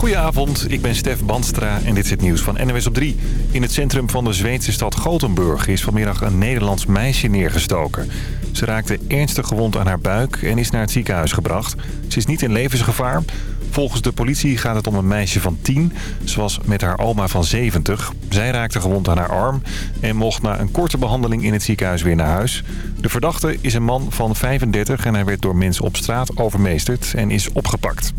Goedenavond, ik ben Stef Bandstra en dit is het nieuws van NWS op 3. In het centrum van de Zweedse stad Gothenburg is vanmiddag een Nederlands meisje neergestoken. Ze raakte ernstig gewond aan haar buik en is naar het ziekenhuis gebracht. Ze is niet in levensgevaar. Volgens de politie gaat het om een meisje van 10. Ze was met haar oma van 70. Zij raakte gewond aan haar arm en mocht na een korte behandeling in het ziekenhuis weer naar huis. De verdachte is een man van 35 en hij werd door mensen op straat overmeesterd en is opgepakt.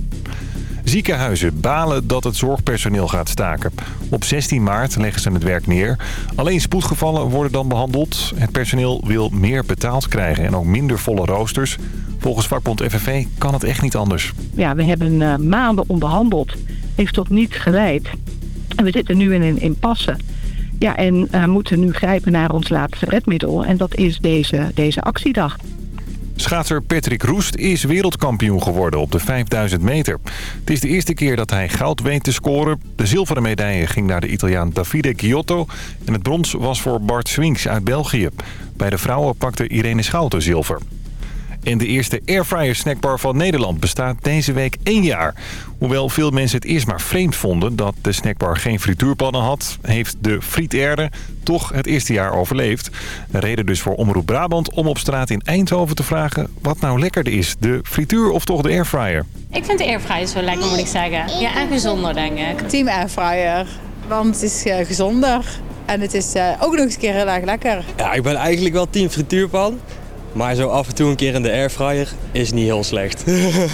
Ziekenhuizen balen dat het zorgpersoneel gaat staken. Op 16 maart leggen ze het werk neer. Alleen spoedgevallen worden dan behandeld. Het personeel wil meer betaald krijgen en ook minder volle roosters. Volgens vakbond FNV kan het echt niet anders. Ja, we hebben uh, maanden onderhandeld. Heeft tot niets geleid. En we zitten nu in een impasse. Ja, en uh, moeten nu grijpen naar ons laatste redmiddel. En dat is deze, deze actiedag. Schaatser Patrick Roest is wereldkampioen geworden op de 5000 meter. Het is de eerste keer dat hij goud weet te scoren. De zilveren medaille ging naar de Italiaan Davide Giotto. En het brons was voor Bart Swings uit België. Bij de vrouwen pakte Irene Schouten zilver. En de eerste airfryer snackbar van Nederland bestaat deze week één jaar. Hoewel veel mensen het eerst maar vreemd vonden dat de snackbar geen frituurpannen had... heeft de Frieterde toch het eerste jaar overleefd. Een reden dus voor Omroep Brabant om op straat in Eindhoven te vragen... wat nou lekkerder is, de frituur of toch de airfryer? Ik vind de airfryer zo lekker, moet ik zeggen. Ja, en gezonder, denk ik. Team airfryer, want het is uh, gezonder... En het is uh, ook nog eens een keer heel erg lekker. Ja, ik ben eigenlijk wel team frituurpan. Maar zo af en toe een keer in de airfryer is niet heel slecht.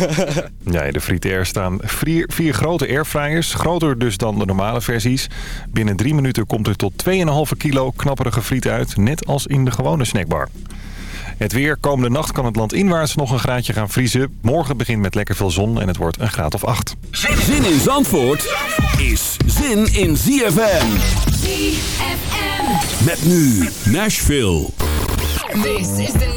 ja, in de fritair staan vier, vier grote airfryers. Groter dus dan de normale versies. Binnen drie minuten komt er tot 2,5 kilo knapperige friet uit. Net als in de gewone snackbar. Het weer. Komende nacht kan het land inwaarts nog een graadje gaan vriezen. Morgen begint met lekker veel zon en het wordt een graad of 8. Zin in Zandvoort is zin in ZFM. ZFM. Met nu Nashville. This is the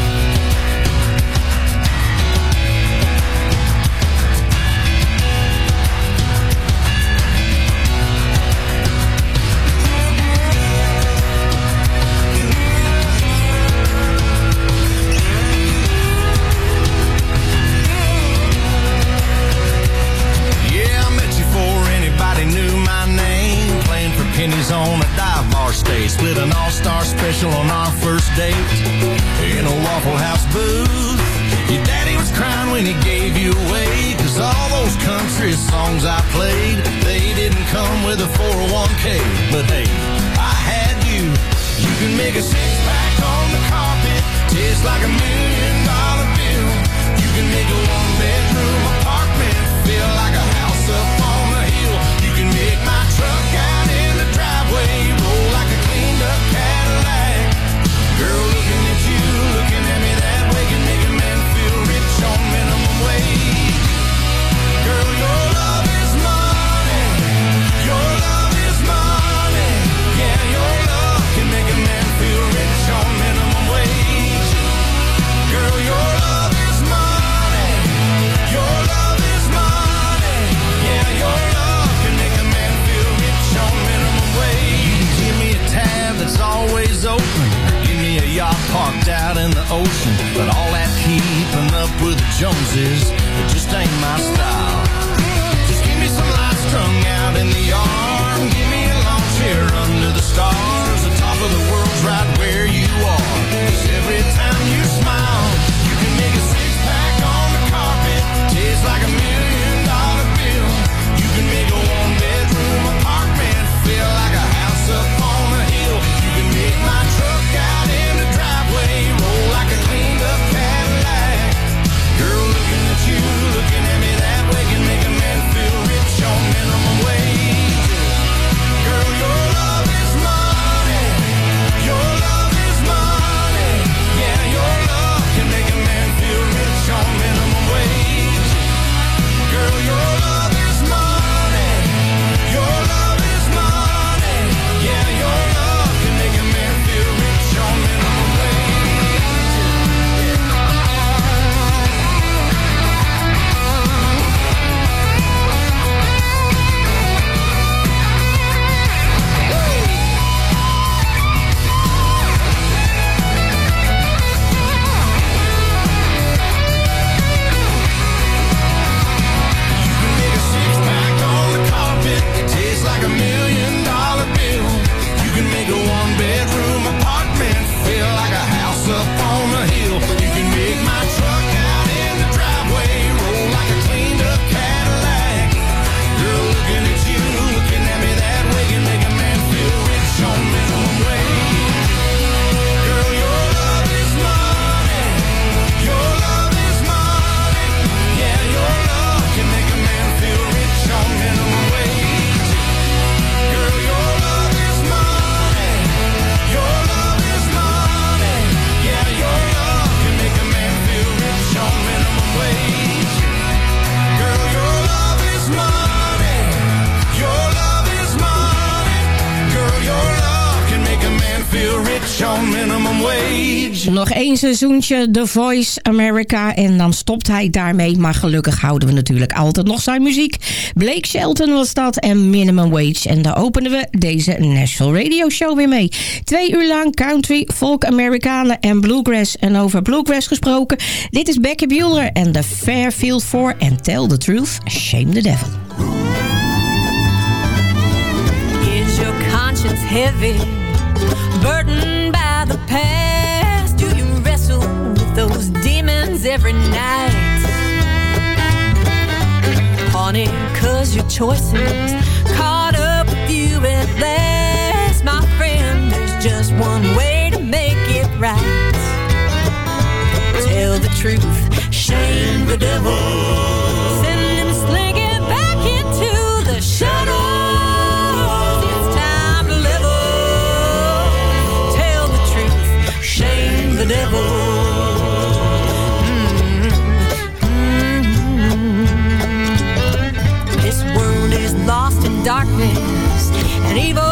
Pennies on a dive bar stay. Split an all-star special on our first date. In a Waffle House booth. Your daddy was crying when he gave you away. Cause all those country songs I played, they didn't come with a 401k. But hey, I had you. You can make a six-pack on the carpet. Taste like a million dollar bill. You can make a the ocean. But all that keeping up with the Joneses, it just ain't my style. Één seizoentje The Voice America en dan stopt hij daarmee. Maar gelukkig houden we natuurlijk altijd nog zijn muziek. Blake Shelton was dat en Minimum Wage. En daar openen we deze Nashville Radio Show weer mee. Twee uur lang country, folk, Amerikanen en bluegrass. En over bluegrass gesproken, dit is Becky Bueller en The Fairfield 4 and Tell the Truth, Shame the Devil. Is your conscience heavy? Burdened every night? Honey, cause your choices caught up with you at last. My friend, there's just one way to make it right. Tell the truth, shame the devil. Darkness,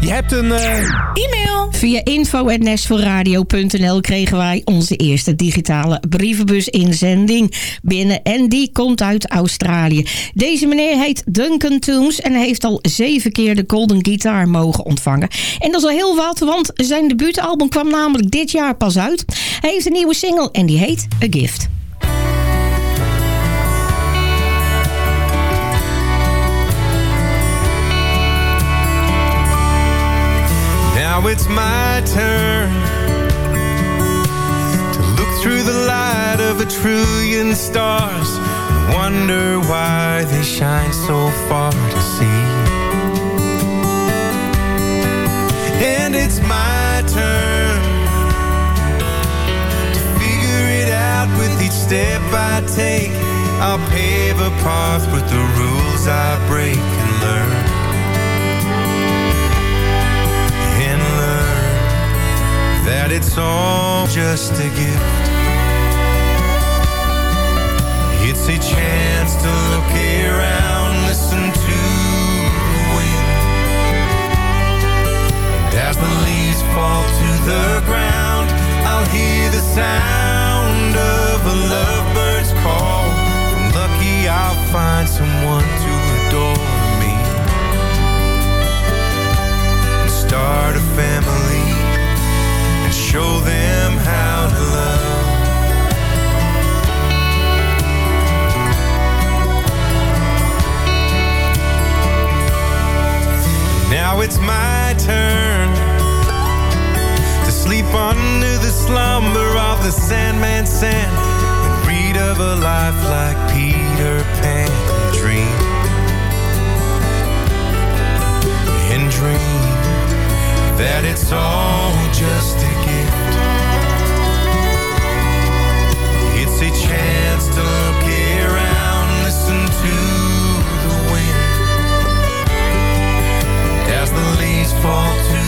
Je hebt een... eh, E-mail. Via info.nashvilleradio.nl kregen wij onze eerste digitale brievenbus-inzending binnen. En die komt uit Australië. Deze meneer heet Duncan Toombs en heeft al zeven keer de Golden Guitar mogen ontvangen. En dat is al heel wat, want zijn debuutalbum kwam namelijk dit jaar pas uit. Hij heeft een nieuwe single en die heet A Gift. Now it's my turn to look through the light of a trillion stars and wonder why they shine so far to see. And it's my turn to figure it out with each step I take. I'll pave a path with the rules I break and learn. That it's all just a gift. It's a chance to look around, listen to the wind. As the leaves fall to the ground, I'll hear the sound of a lovebird's call. I'm lucky, I'll find someone to adore me and start a family show them how to love. Now it's my turn to sleep under the slumber of the Sandman's sand and read of a life like Peter Pan dream and dream that it's all just a gift. It's a chance to look around, listen to the wind as the leaves fall to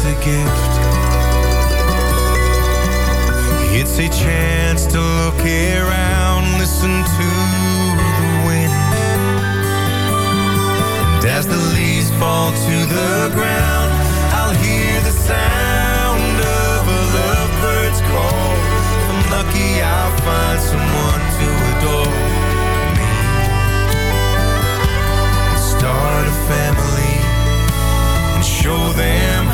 just a gift. It's a chance to look around, listen to the wind. And as the leaves fall to the ground, I'll hear the sound of a lovebird's call. I'm lucky, I'll find someone to adore me. Start a family and show them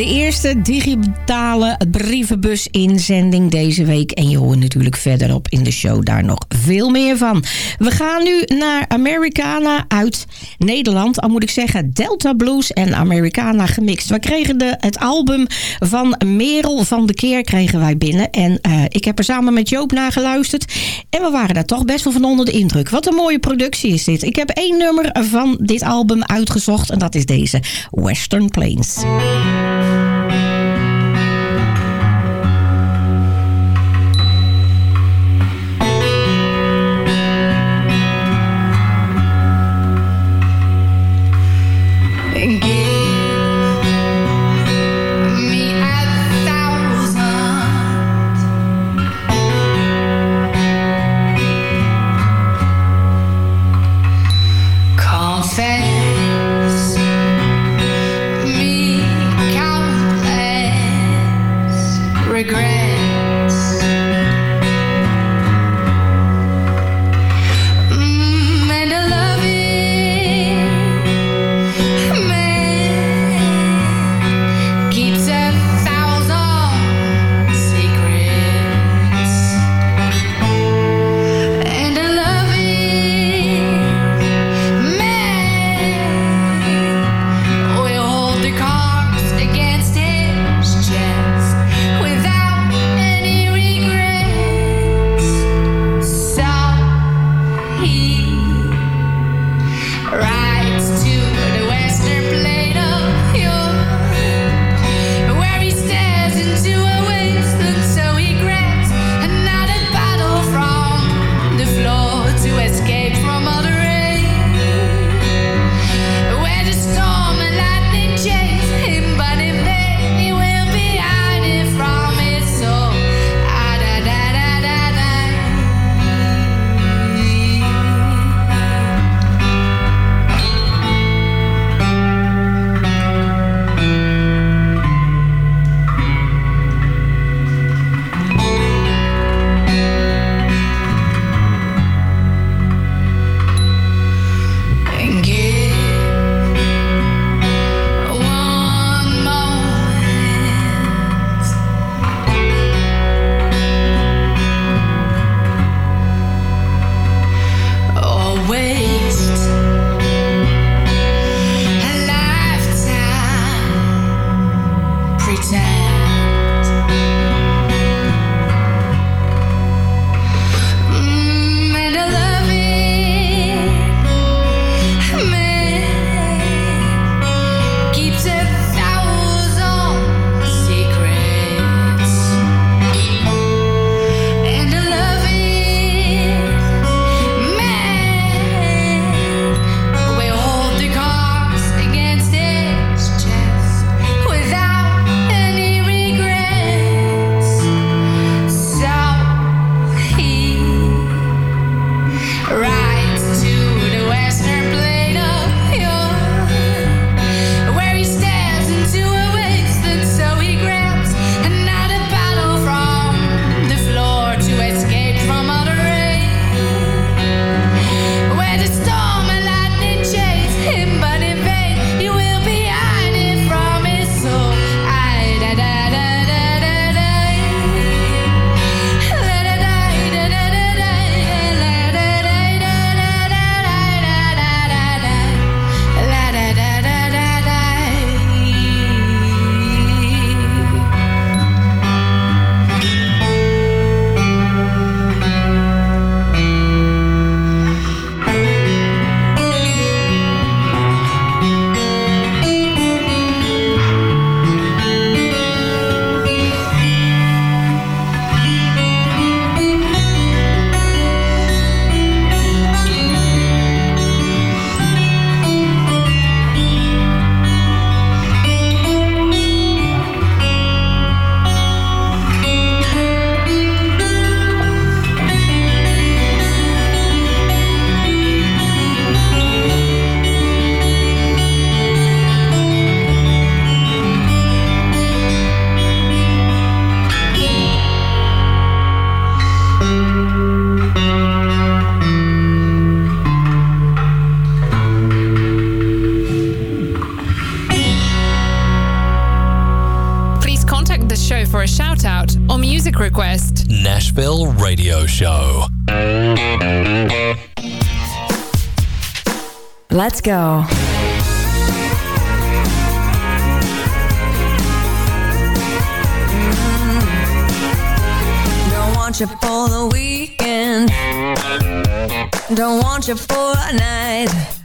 De eerste digitale brievenbus-inzending deze week. En je hoort natuurlijk verderop in de show daar nog veel meer van. We gaan nu naar Americana uit Nederland. Al moet ik zeggen Delta Blues en Americana gemixt. We kregen de, het album van Merel van de Keer kregen wij binnen. En eh, ik heb er samen met Joop naar geluisterd. En we waren daar toch best wel van onder de indruk. Wat een mooie productie is dit. Ik heb één nummer van dit album uitgezocht. En dat is deze Western Plains. Go. Don't want you for the weekend. Don't want you for a night.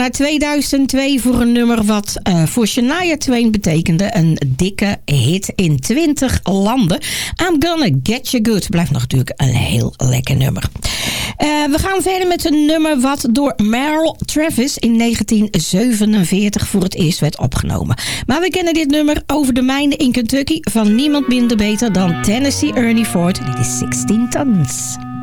naar 2002 voor een nummer wat eh, voor Shania Twain betekende een dikke hit in 20 landen. I'm Gonna Get You Good blijft natuurlijk een heel lekker nummer. Eh, we gaan verder met een nummer wat door Meryl Travis in 1947 voor het eerst werd opgenomen. Maar we kennen dit nummer over de mijnen in Kentucky van niemand minder beter dan Tennessee Ernie Ford. Dit is 16 tons.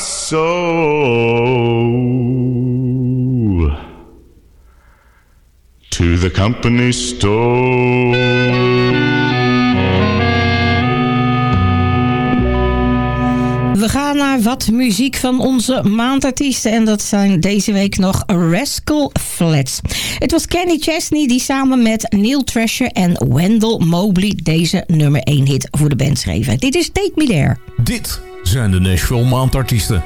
soul to the company store. We gaan naar wat muziek van onze maandartiesten. En dat zijn deze week nog Rascal Flats. Het was Kenny Chesney die samen met Neil Thrasher en Wendell Mobley... deze nummer 1 hit voor de band schreven. Dit is Take Me There. Dit zijn de Nashville Maandartiesten.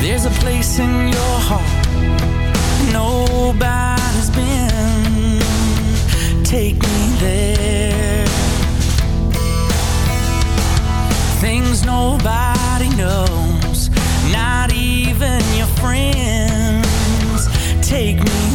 There's a place in your heart nobody's been. Take me there. Things nobody even your friends. Take me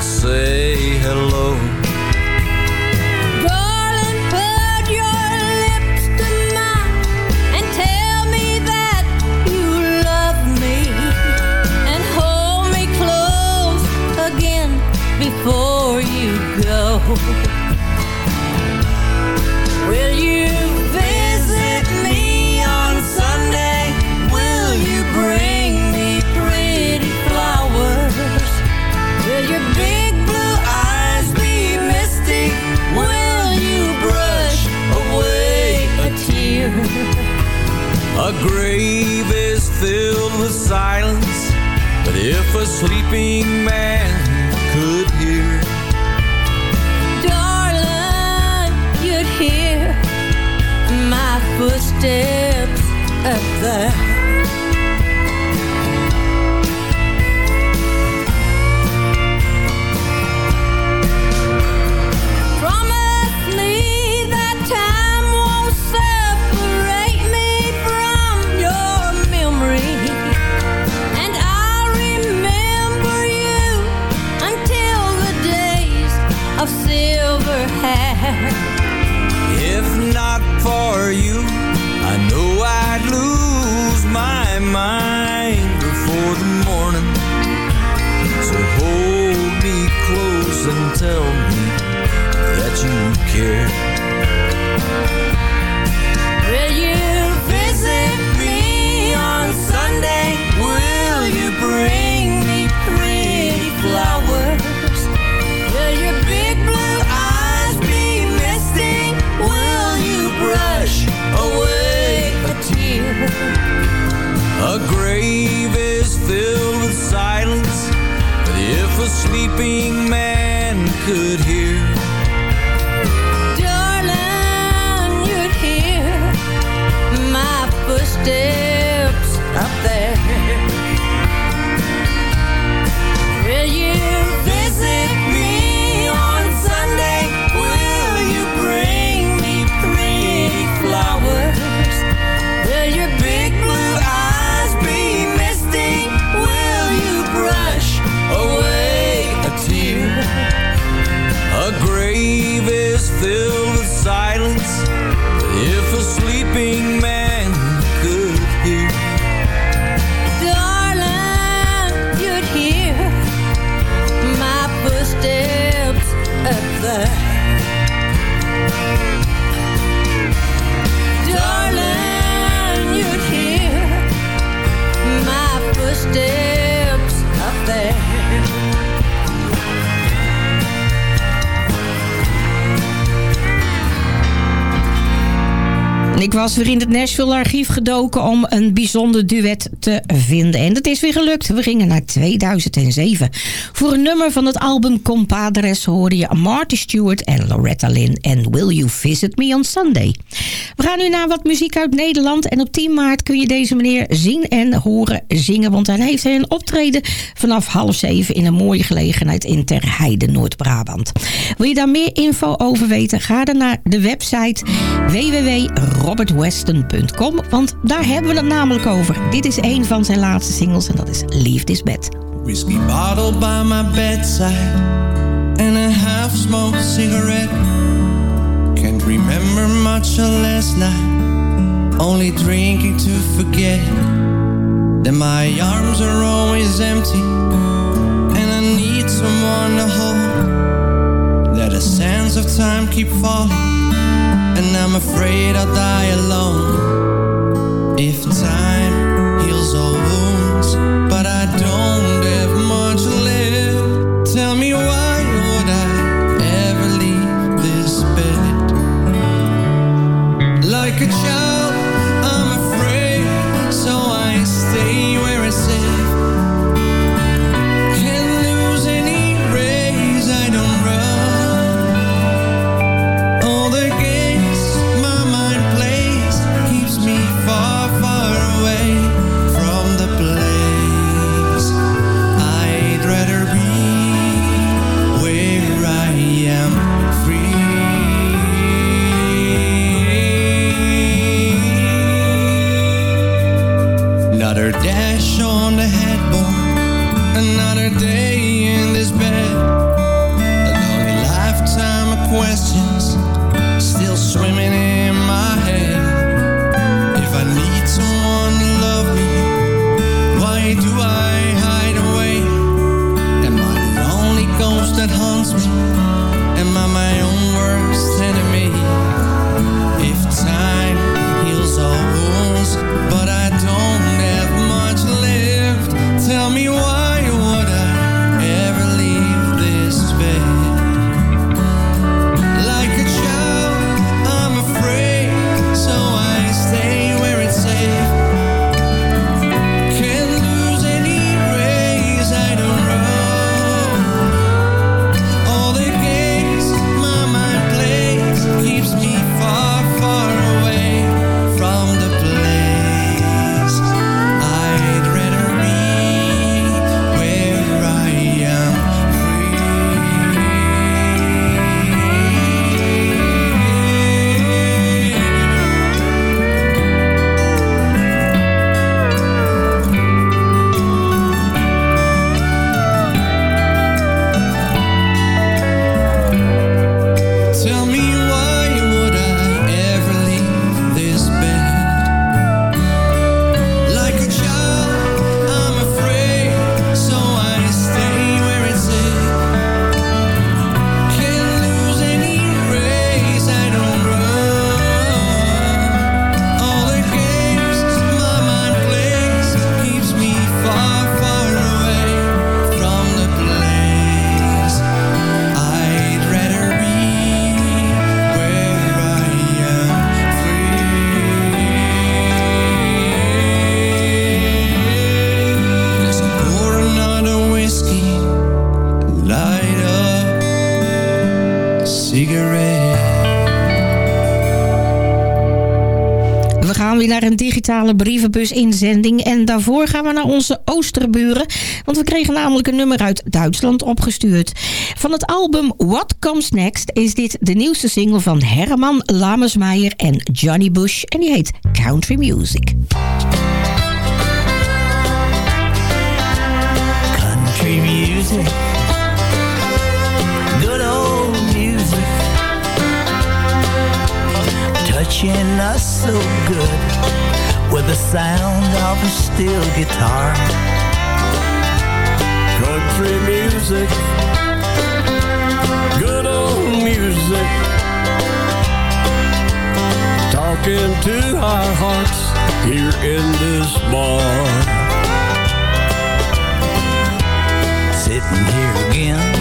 Você. A grave is filled with silence, but if a sleeping man could hear, ik was weer in het Nashville archief gedoken om een bijzonder duet vinden. En dat is weer gelukt. We gingen naar 2007. Voor een nummer van het album Compadres hoorde je Marty Stewart en Loretta Lynn en Will You Visit Me on Sunday. We gaan nu naar wat muziek uit Nederland. En op 10 maart kun je deze meneer zien en horen zingen. Want hij heeft een optreden vanaf half zeven in een mooie gelegenheid in Ter Heide, Noord-Brabant. Wil je daar meer info over weten? Ga dan naar de website www.robertweston.com. Want daar hebben we het namelijk over. Dit is een van zijn laatste singles en dat is Leave This Bed. Whiskey bottle by my bedside And a half-smoked cigarette. Can't remember much of last night Only drinking to forget That my arms are always empty And I need someone to hold. That the sands of time keep falling And I'm afraid I'll die alone. If time heals all wounds But I don't een digitale brievenbus-inzending. En daarvoor gaan we naar onze oosterburen. Want we kregen namelijk een nummer uit Duitsland opgestuurd. Van het album What Comes Next is dit de nieuwste single van Herman Lamesmeijer en Johnny Bush. En die heet Country Music. Country music. Touching us so good with the sound of a steel guitar. Country music. Good old music. Talking to our hearts here in this bar. sitting here again.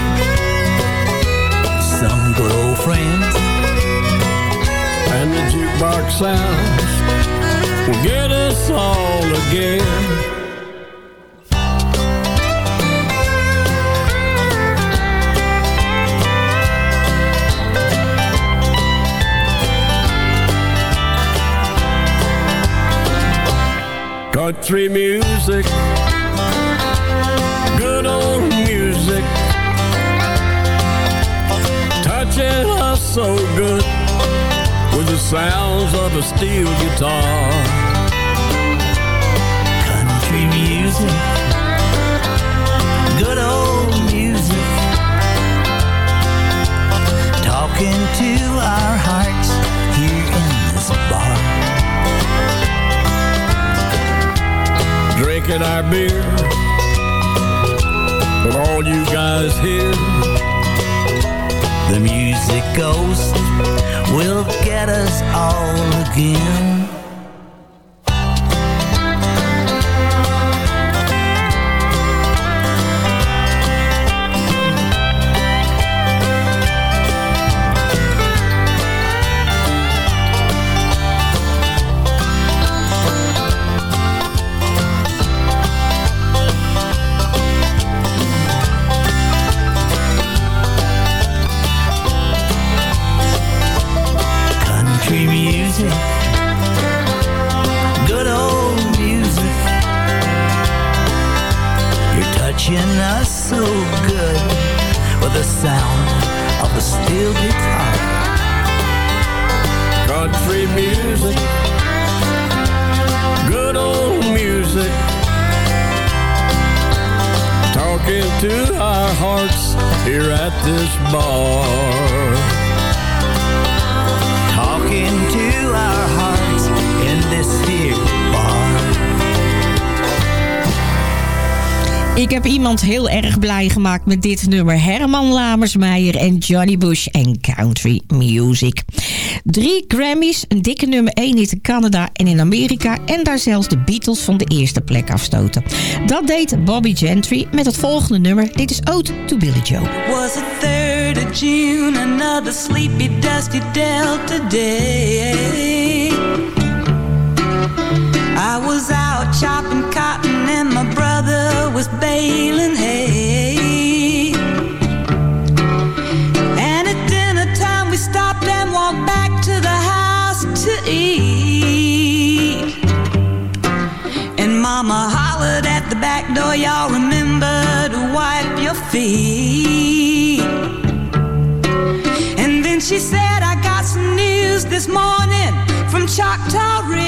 Some good old friends. The jukebox sounds will get us all again. Country music. Good old music. Touching us so good sounds of a steel guitar. Country music, good old music, talking to our hearts here in this bar. Drinking our beer with all you guys here. The music ghost will get us all again. Heel erg blij gemaakt met dit nummer. Herman Lamersmeijer en Johnny Bush en Country Music. Drie Grammys, een dikke nummer 1 in Canada en in Amerika... en daar zelfs de Beatles van de eerste plek afstoten. Dat deed Bobby Gentry met het volgende nummer. Dit is Ode to Billy Joe. was the 3rd of June, another sleepy, dusty Delta day. I was out chopping was baling hay. And at dinner time we stopped and walked back to the house to eat. And mama hollered at the back door, y'all remember to wipe your feet. And then she said, I got some news this morning from Choctaw Ridge.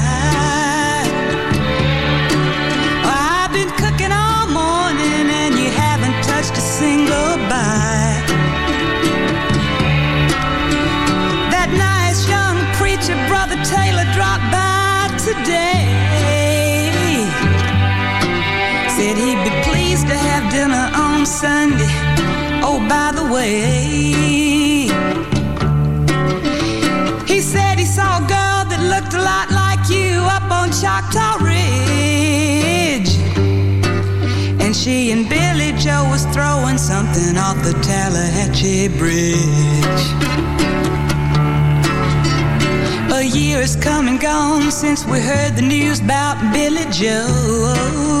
By the way, he said he saw a girl that looked a lot like you up on Choctaw Ridge. And she and Billie Joe was throwing something off the Tallahatchie Bridge. A year has come and gone since we heard the news about Billie Joe.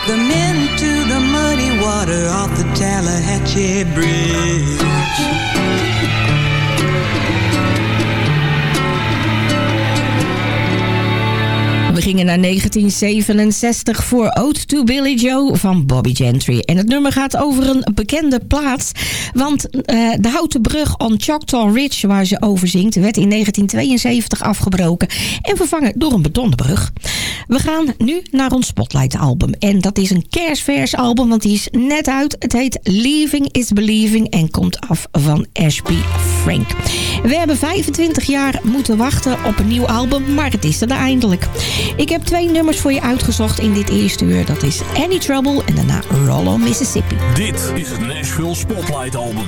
Drop them into the muddy water off the Tallahatchie Bridge. We gingen naar 1967 voor Ode to Billy Joe van Bobby Gentry. En het nummer gaat over een bekende plaats. Want eh, de houten brug on Choctaw Ridge waar ze over zingt... werd in 1972 afgebroken en vervangen door een betonnen brug. We gaan nu naar ons Spotlight album. En dat is een kerstvers album, want die is net uit. Het heet Leaving is Believing en komt af van Ashby Frank. We hebben 25 jaar moeten wachten op een nieuw album, maar het is er eindelijk. Ik heb twee nummers voor je uitgezocht in dit eerste uur. Dat is Any Trouble en daarna Rollo, Mississippi. Dit is het Nashville Spotlight Album.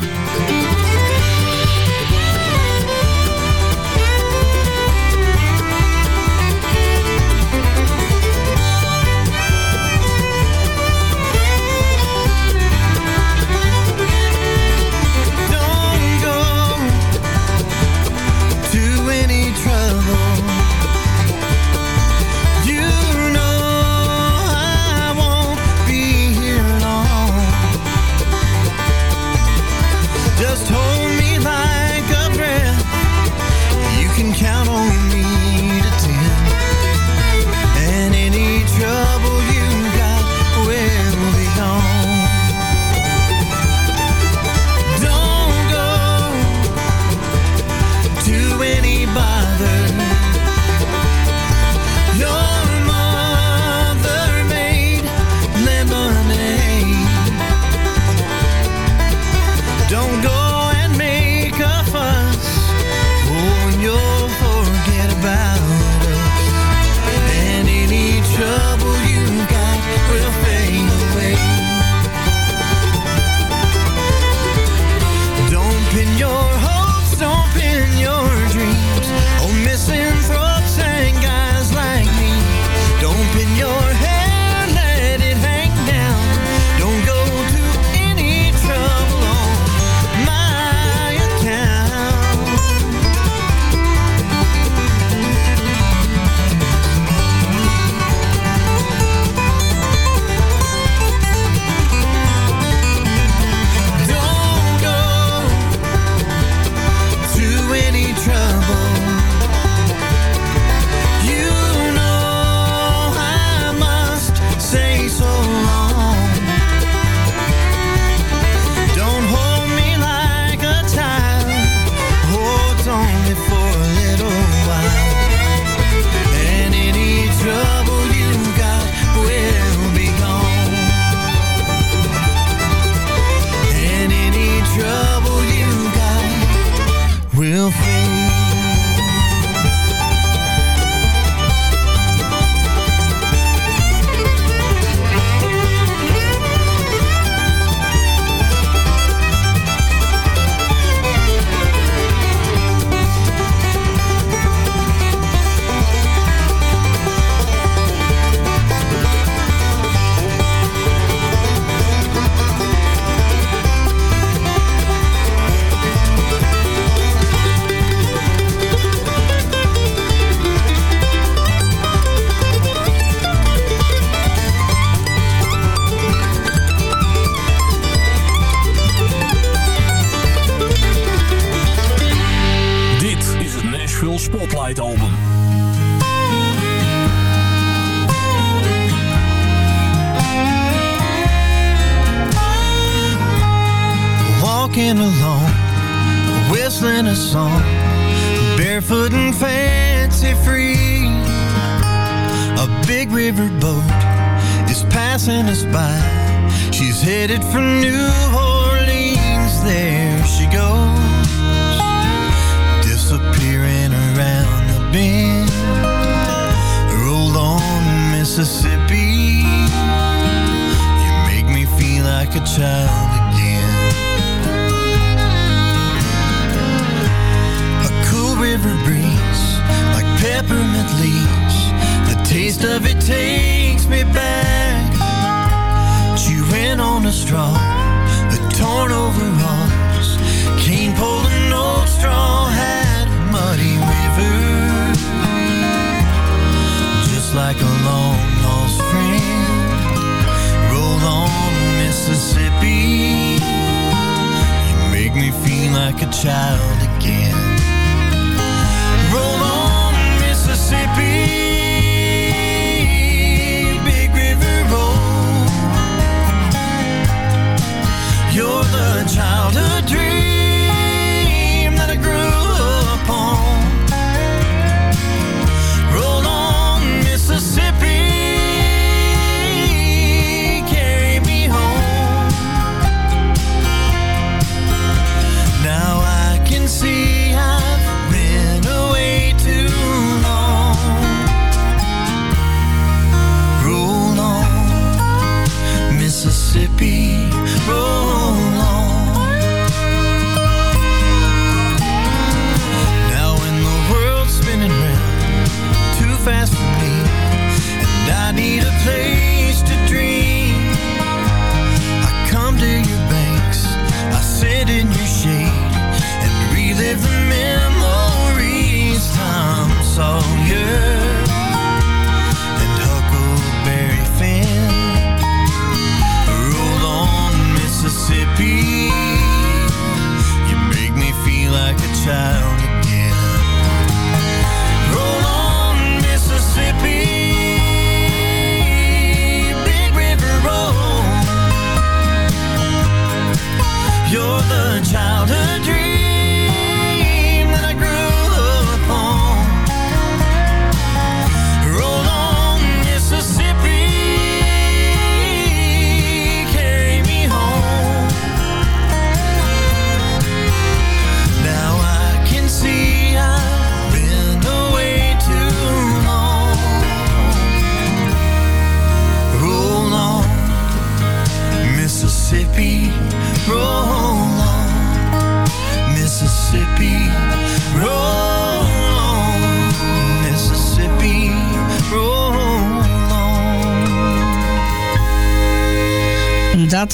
Mississippi. You make me feel like a child again. A cool river breeze, like peppermint leaves. The taste of it takes me back. Chewing on a straw, child again. Roll on, Mississippi.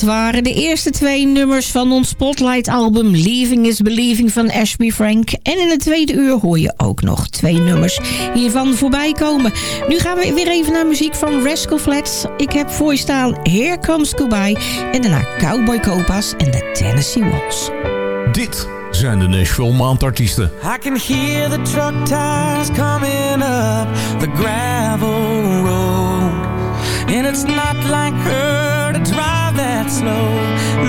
Waren de eerste twee nummers van ons Spotlight-album Leaving is Believing van Ashby Frank. En in het tweede uur hoor je ook nog twee nummers hiervan voorbij komen. Nu gaan we weer even naar muziek van Rascal Flats. Ik heb voor je staan Here Comes Goodbye en daarna Cowboy Copas en de Tennessee Walls. Dit zijn de Nashville maandartiesten. I can hear the truck tires coming up the gravel road. And it's not like her that slow.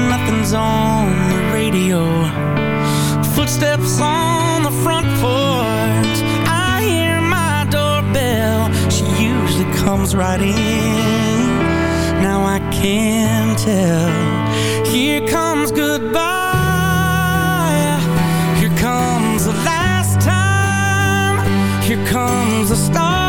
Nothing's on the radio. Footsteps on the front porch. I hear my doorbell. She usually comes right in. Now I can tell. Here comes goodbye. Here comes the last time. Here comes the start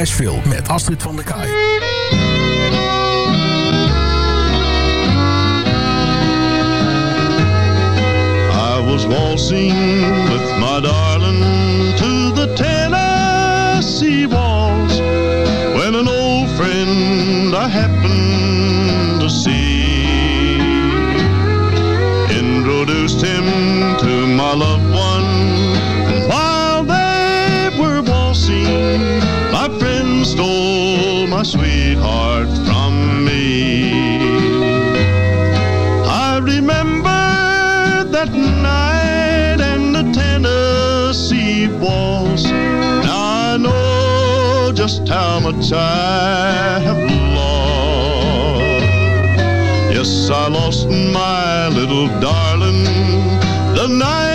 Nashville met Astrid van der Kaai. I was waltzing much I have lost. Yes, I lost my little darling the night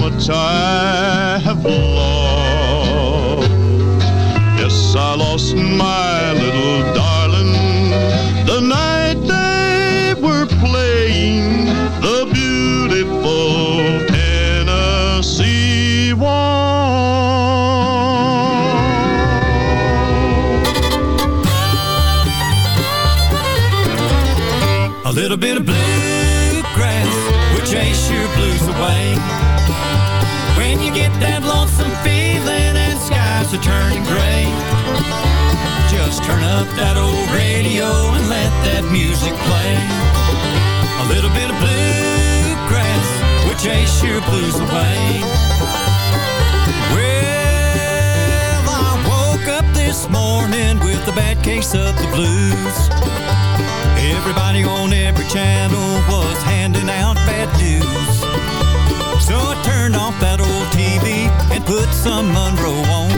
just turning gray, just turn up that old radio and let that music play. A little bit of bluegrass will chase your blues away. Well, I woke up this morning with a bad case of the blues. Everybody on every channel was handing out bad news. So I turned off that old TV and put some Monroe on.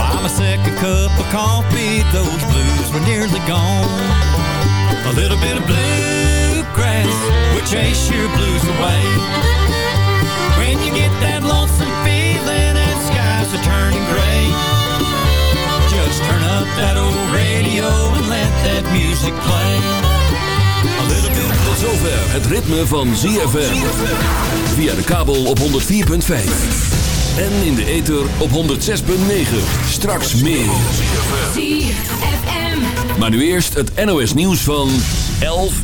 By my second cup of coffee, those blues were nearly gone. A little bit of bluegrass will chase your blues away. When you get that lonesome feeling and skies are turning gray. Just turn up that old radio and let that music play. Tot zover het ritme van ZFM. Via de kabel op 104.5. En in de ether op 106.9. Straks meer. ZFM. Maar nu eerst het NOS nieuws van 11